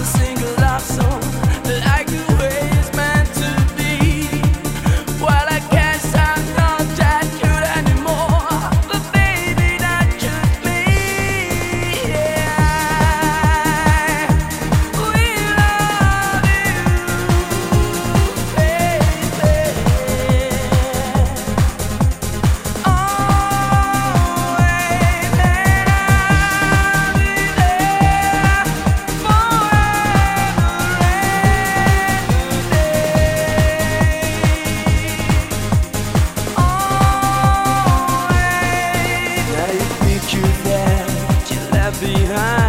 the same. behind